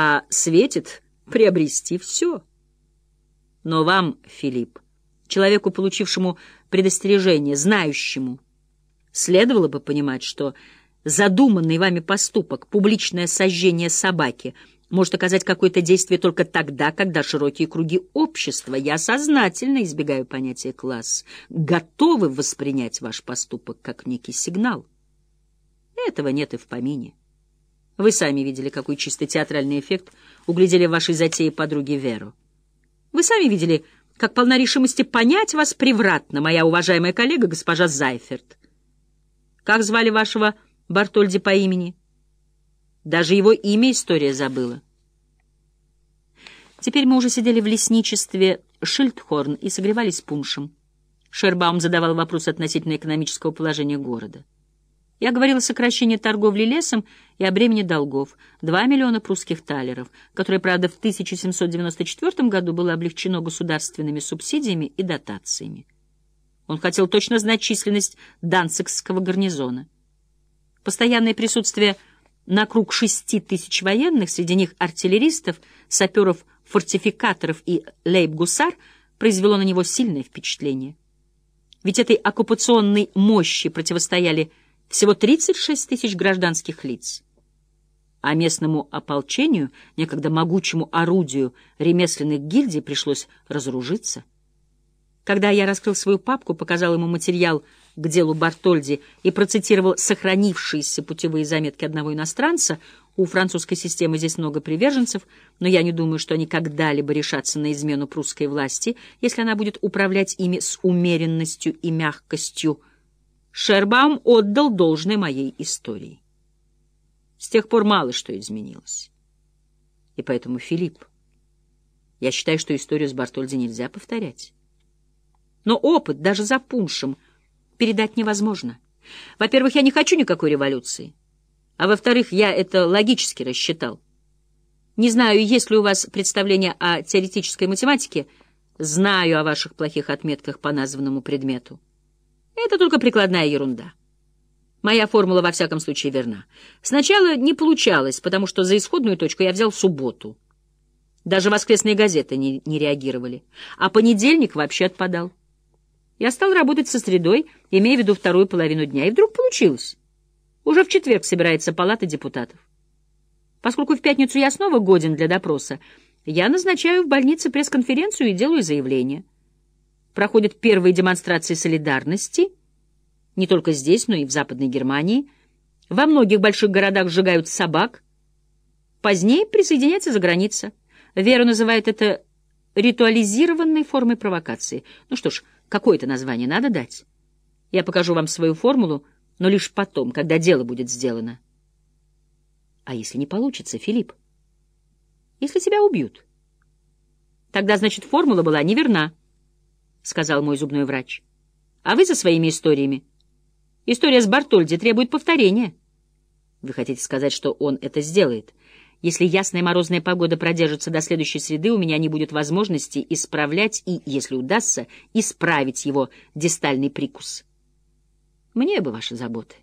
а светит приобрести все. Но вам, Филипп, человеку, получившему предостережение, знающему, следовало бы понимать, что задуманный вами поступок, публичное сожжение собаки, может оказать какое-то действие только тогда, когда широкие круги общества, я сознательно избегаю понятия «класс», готовы воспринять ваш поступок как некий сигнал. Этого нет и в помине. Вы сами видели, какой чисто театральный эффект углядели в вашей затее подруги Веру. Вы сами видели, как полна решимости понять вас превратно, моя уважаемая коллега госпожа Зайферт. Как звали вашего Бартольди по имени? Даже его имя история забыла. Теперь мы уже сидели в лесничестве Шильдхорн и согревались пуншем. Шербаум задавал вопрос относительно экономического положения города. Я говорил о сокращении торговли лесом и о бремени долгов — 2 миллиона прусских талеров, которое, правда, в 1794 году было облегчено государственными субсидиями и дотациями. Он хотел точно знать численность данцикского гарнизона. Постоянное присутствие на круг шести тысяч военных, среди них артиллеристов, саперов, фортификаторов и лейб-гусар, произвело на него сильное впечатление. Ведь этой оккупационной мощи противостояли всего 36 тысяч гражданских лиц. А местному ополчению, некогда могучему орудию ремесленных гильдий, пришлось разоружиться. Когда я раскрыл свою папку, показал ему материал к делу Бартольди и процитировал сохранившиеся путевые заметки одного иностранца, у французской системы здесь много приверженцев, но я не думаю, что они когда-либо решатся на измену прусской власти, если она будет управлять ими с умеренностью и мягкостью, Шербаум отдал должное моей истории. С тех пор мало что изменилось. И поэтому, Филипп, я считаю, что историю с Бартольди нельзя повторять. Но опыт, даже за пуншем, передать невозможно. Во-первых, я не хочу никакой революции. А во-вторых, я это логически рассчитал. Не знаю, есть ли у вас представление о теоретической математике, знаю о ваших плохих отметках по названному предмету. Это только прикладная ерунда. Моя формула во всяком случае верна. Сначала не получалось, потому что за исходную точку я взял субботу. Даже воскресные газеты не, не реагировали. А понедельник вообще отпадал. Я стал работать со средой, имея в виду вторую половину дня, и вдруг получилось. Уже в четверг собирается палата депутатов. Поскольку в пятницу я снова годен для допроса, я назначаю в больнице пресс-конференцию и делаю заявление проходят первые демонстрации солидарности, не только здесь, но и в Западной Германии. Во многих больших городах сжигают собак. Позднее присоединяется за граница. Вера называет это ритуализированной формой провокации. Ну что ж, какое-то название надо дать. Я покажу вам свою формулу, но лишь потом, когда дело будет сделано. А если не получится, Филипп? Если тебя убьют? Тогда, значит, формула была неверна. — сказал мой зубной врач. — А вы за своими историями. История с Бартольди требует повторения. Вы хотите сказать, что он это сделает? Если ясная морозная погода продержится до следующей среды, у меня не будет возможности исправлять и, если удастся, исправить его дистальный прикус. Мне бы ваши заботы.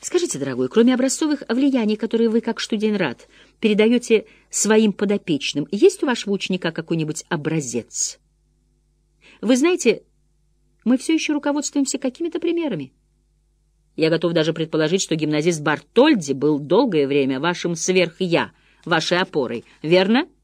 Скажите, дорогой, кроме образцовых влияний, которые вы, как Штуденрат, передаете своим подопечным, есть у вашего ученика какой-нибудь образец? Вы знаете, мы все еще руководствуемся какими-то примерами. Я готов даже предположить, что гимназист Бартольди был долгое время вашим сверх-я, вашей опорой. Верно? —